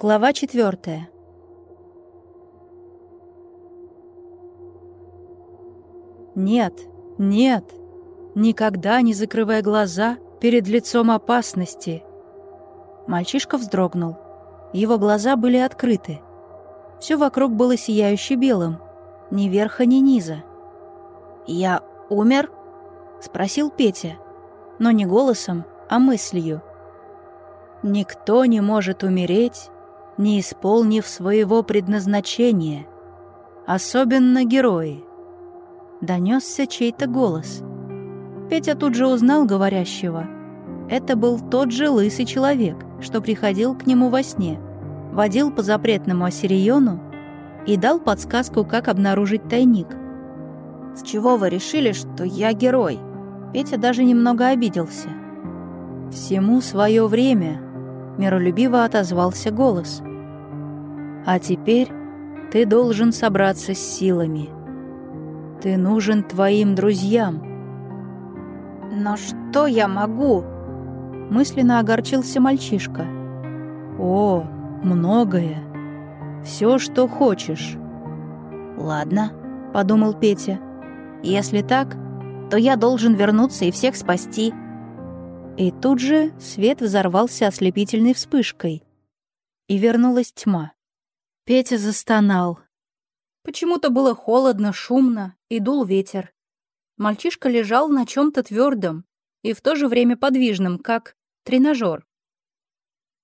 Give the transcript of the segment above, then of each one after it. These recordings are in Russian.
Глава четвертая. Нет, нет, никогда не закрывай глаза перед лицом опасности. Мальчишка вздрогнул. Его глаза были открыты. Все вокруг было сияюще белым, ни верха, ни низа. «Я умер?» — спросил Петя, но не голосом, а мыслью. «Никто не может умереть, не исполнив своего предназначения, особенно герои. Донесся чей-то голос. Петя тут же узнал говорящего. Это был тот же лысый человек, что приходил к нему во сне, водил по запретному Ассириону и дал подсказку, как обнаружить тайник. «С чего вы решили, что я герой?» Петя даже немного обиделся. «Всему свое время», — миролюбиво отозвался голос. А теперь ты должен собраться с силами. Ты нужен твоим друзьям. Но что я могу? Мысленно огорчился мальчишка. О, многое. Все, что хочешь. Ладно, подумал Петя. Если так, то я должен вернуться и всех спасти. И тут же свет взорвался ослепительной вспышкой. И вернулась тьма. Петя застонал. Почему-то было холодно, шумно и дул ветер. Мальчишка лежал на чем-то твердом и в то же время подвижном, как тренажер.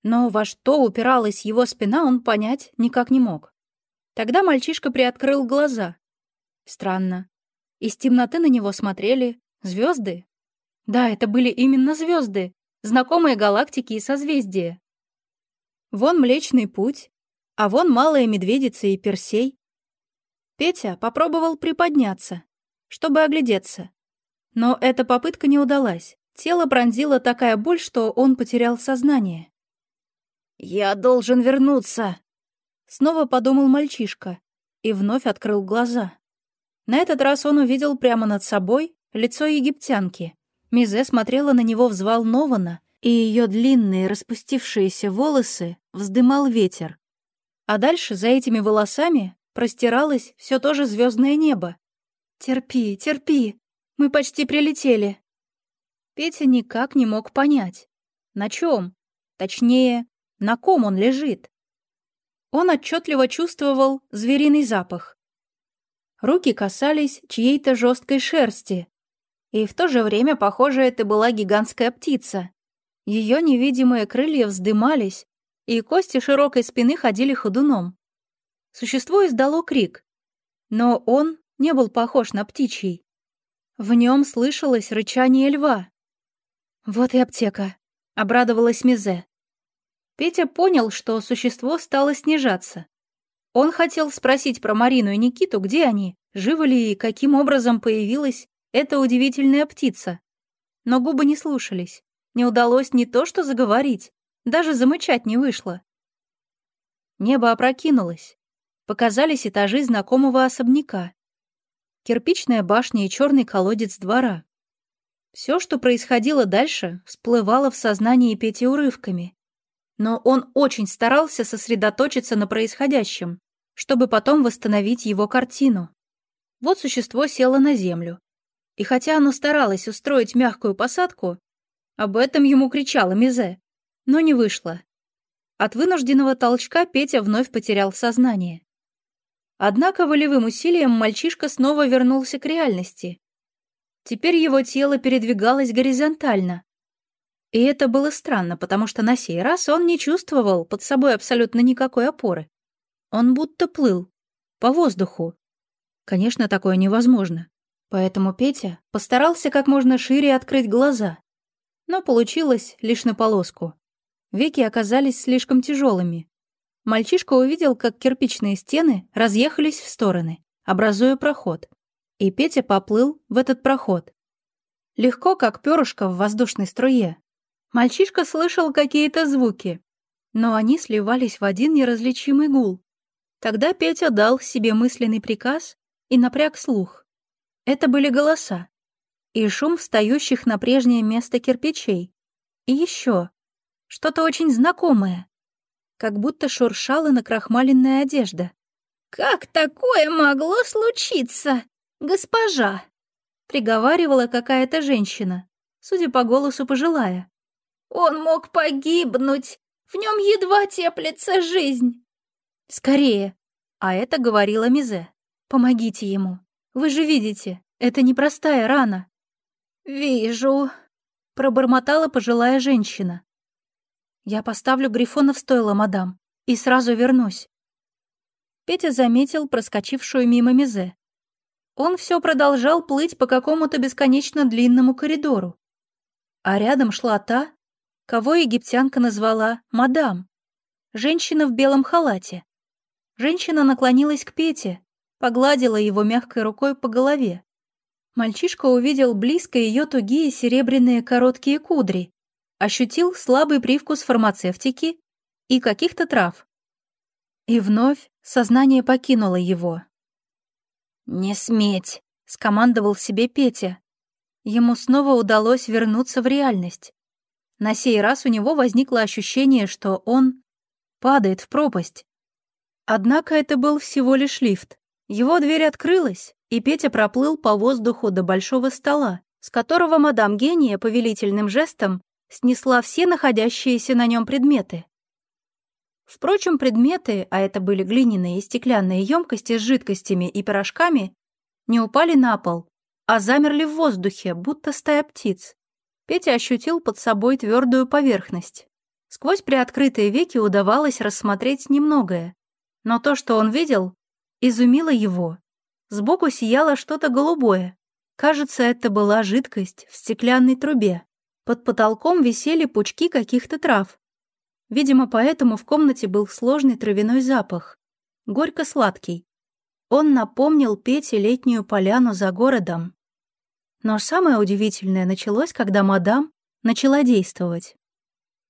Но во что упиралась его спина, он понять никак не мог. Тогда мальчишка приоткрыл глаза. Странно. Из темноты на него смотрели звезды. Да, это были именно звезды, знакомые галактики и созвездия. Вон Млечный Путь, а вон малая медведица и Персей. Петя попробовал приподняться, чтобы оглядеться. Но эта попытка не удалась. Тело пронзила такая боль, что он потерял сознание. «Я должен вернуться», — снова подумал мальчишка и вновь открыл глаза. На этот раз он увидел прямо над собой лицо египтянки. Мизе смотрела на него взволнованно, и ее длинные распустившиеся волосы вздымал ветер, а дальше за этими волосами простиралось все то же звездное небо. «Терпи, терпи, мы почти прилетели». Петя никак не мог понять, на чем, точнее, на ком он лежит. Он отчетливо чувствовал звериный запах. Руки касались чьей-то жесткой шерсти, и в то же время, похоже, это была гигантская птица. Ее невидимые крылья вздымались, и кости широкой спины ходили ходуном. Существо издало крик, но он не был похож на птичий. В нем слышалось рычание льва. «Вот и аптека», — обрадовалась Мизе. Петя понял, что существо стало снижаться. Он хотел спросить про Марину и Никиту, где они, живы ли и каким образом появилась эта удивительная птица. Но губы не слушались. Не удалось не то что заговорить, даже замычать не вышло. Небо опрокинулось. Показались этажи знакомого особняка. Кирпичная башня и черный колодец двора. Все, что происходило дальше, всплывало в сознании Пети урывками. Но он очень старался сосредоточиться на происходящем, чтобы потом восстановить его картину. Вот существо село на землю. И хотя оно старалось устроить мягкую посадку, об этом ему кричала Мизе но не вышло. От вынужденного толчка Петя вновь потерял сознание. Однако волевым усилием мальчишка снова вернулся к реальности. Теперь его тело передвигалось горизонтально. И это было странно, потому что на сей раз он не чувствовал под собой абсолютно никакой опоры. Он будто плыл по воздуху. Конечно, такое невозможно. Поэтому Петя постарался как можно шире открыть глаза. Но получилось лишь на полоску. Веки оказались слишком тяжелыми. Мальчишка увидел, как кирпичные стены разъехались в стороны, образуя проход. И Петя поплыл в этот проход. Легко, как перышко в воздушной струе. Мальчишка слышал какие-то звуки, но они сливались в один неразличимый гул. Тогда Петя дал себе мысленный приказ и напряг слух. Это были голоса и шум встающих на прежнее место кирпичей. И еще что-то очень знакомое. как будто шуршала накрахмаленная одежда. «Как такое могло случиться, госпожа?» — приговаривала какая-то женщина, судя по голосу пожилая. «Он мог погибнуть, в нем едва теплится жизнь». «Скорее!» — а это говорила Мизе. «Помогите ему. Вы же видите, это непростая рана». «Вижу», — пробормотала пожилая женщина. «Я поставлю Грифона в стойло, мадам, и сразу вернусь». Петя заметил проскочившую мимо Мизе. Он все продолжал плыть по какому-то бесконечно длинному коридору. А рядом шла та, кого египтянка назвала «мадам», женщина в белом халате. Женщина наклонилась к Пете, погладила его мягкой рукой по голове. Мальчишка увидел близко ее тугие серебряные короткие кудри, ощутил слабый привкус фармацевтики и каких-то трав. И вновь сознание покинуло его. «Не сметь!» — скомандовал себе Петя. Ему снова удалось вернуться в реальность. На сей раз у него возникло ощущение, что он падает в пропасть. Однако это был всего лишь лифт. Его дверь открылась, и Петя проплыл по воздуху до большого стола, с которого мадам Гения повелительным жестом снесла все находящиеся на нем предметы. Впрочем, предметы, а это были глиняные и стеклянные емкости с жидкостями и пирожками, не упали на пол, а замерли в воздухе, будто стая птиц. Петя ощутил под собой твердую поверхность. Сквозь приоткрытые веки удавалось рассмотреть немногое, но то, что он видел, изумило его. Сбоку сияло что-то голубое. Кажется, это была жидкость в стеклянной трубе. Под потолком висели пучки каких-то трав, Видимо, поэтому в комнате был сложный травяной запах. Горько-сладкий. Он напомнил Пете летнюю поляну за городом. Но самое удивительное началось, когда мадам начала действовать.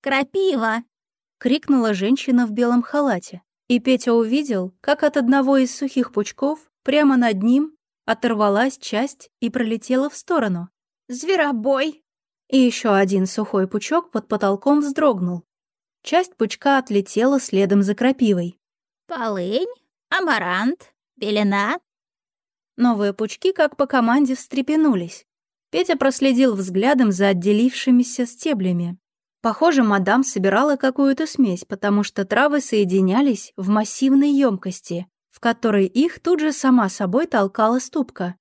«Крапива!» — крикнула женщина в белом халате. И Петя увидел, как от одного из сухих пучков прямо над ним оторвалась часть и пролетела в сторону. «Зверобой!» И еще один сухой пучок под потолком вздрогнул, Часть пучка отлетела следом за крапивой. «Полынь? Амарант? Белена?» Новые пучки, как по команде, встрепенулись. Петя проследил взглядом за отделившимися стеблями. Похоже, мадам собирала какую-то смесь, потому что травы соединялись в массивной емкости, в которой их тут же сама собой толкала ступка.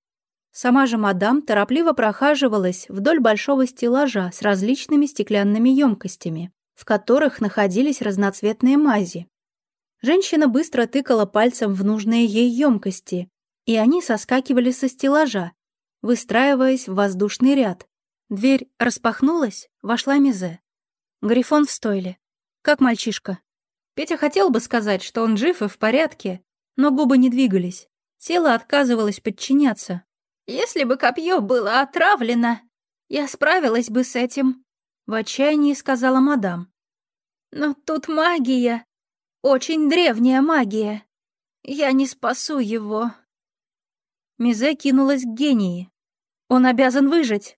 Сама же мадам торопливо прохаживалась вдоль большого стеллажа с различными стеклянными емкостями в которых находились разноцветные мази. Женщина быстро тыкала пальцем в нужные ей емкости, и они соскакивали со стеллажа, выстраиваясь в воздушный ряд. Дверь распахнулась, вошла Мизе. Грифон в стойле. Как мальчишка. Петя хотел бы сказать, что он жив и в порядке, но губы не двигались. Тело отказывалось подчиняться. «Если бы копье было отравлено, я справилась бы с этим», в отчаянии сказала мадам. «Но тут магия. Очень древняя магия. Я не спасу его». Мизе кинулась к гении. «Он обязан выжить.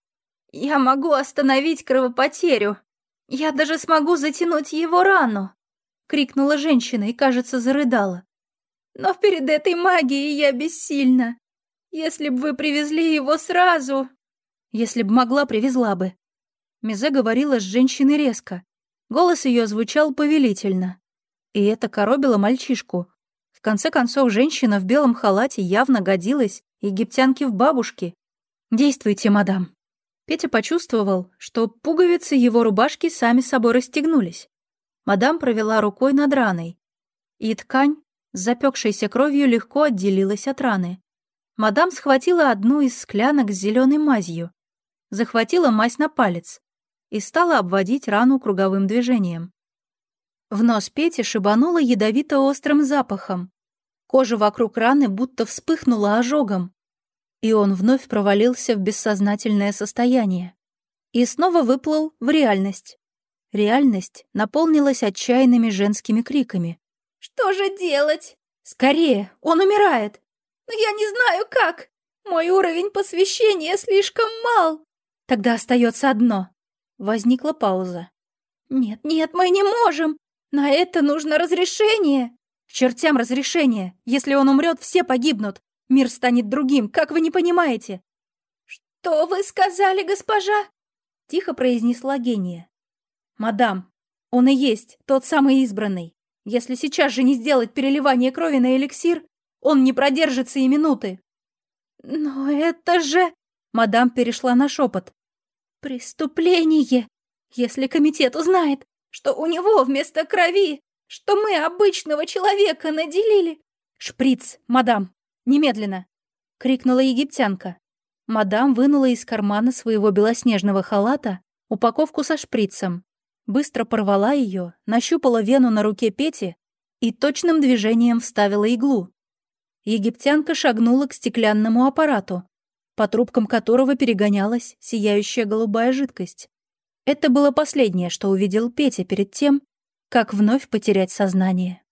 Я могу остановить кровопотерю. Я даже смогу затянуть его рану!» — крикнула женщина и, кажется, зарыдала. «Но перед этой магией я бессильна. Если бы вы привезли его сразу...» «Если бы могла, привезла бы», Мизе говорила с женщиной резко. Голос ее звучал повелительно. И это коробило мальчишку. В конце концов, женщина в белом халате явно годилась египтянке в бабушке. «Действуйте, мадам». Петя почувствовал, что пуговицы его рубашки сами собой расстегнулись. Мадам провела рукой над раной, и ткань запекшейся кровью легко отделилась от раны. Мадам схватила одну из склянок с зеленой мазью, захватила мазь на палец, и стала обводить рану круговым движением. В нос Пети шибануло ядовито-острым запахом. Кожа вокруг раны будто вспыхнула ожогом, и он вновь провалился в бессознательное состояние. И снова выплыл в реальность. Реальность наполнилась отчаянными женскими криками. «Что же делать?» «Скорее! Он умирает!» «Но я не знаю как! Мой уровень посвящения слишком мал!» «Тогда остается одно Возникла пауза. «Нет, нет, мы не можем! На это нужно разрешение. К чертям разрешение. Если он умрет, все погибнут. Мир станет другим, как вы не понимаете. Что вы сказали, госпожа? Тихо произнесла гения. Мадам, он и есть тот самый избранный. Если сейчас же не сделать переливание крови на эликсир, он не продержится и минуты. Но это же... Мадам перешла на шепот. Преступление! Если комитет узнает, что у него вместо крови, что мы обычного человека наделили... Шприц, мадам, немедленно! Крикнула египтянка. Мадам вынула из кармана своего белоснежного халата упаковку со шприцем, быстро порвала ее, нащупала вену на руке Пети и точным движением вставила иглу. Египтянка шагнула к стеклянному аппарату, по трубкам которого перегонялась сияющая голубая жидкость. Это было последнее, что увидел Петя перед тем, как вновь потерять сознание.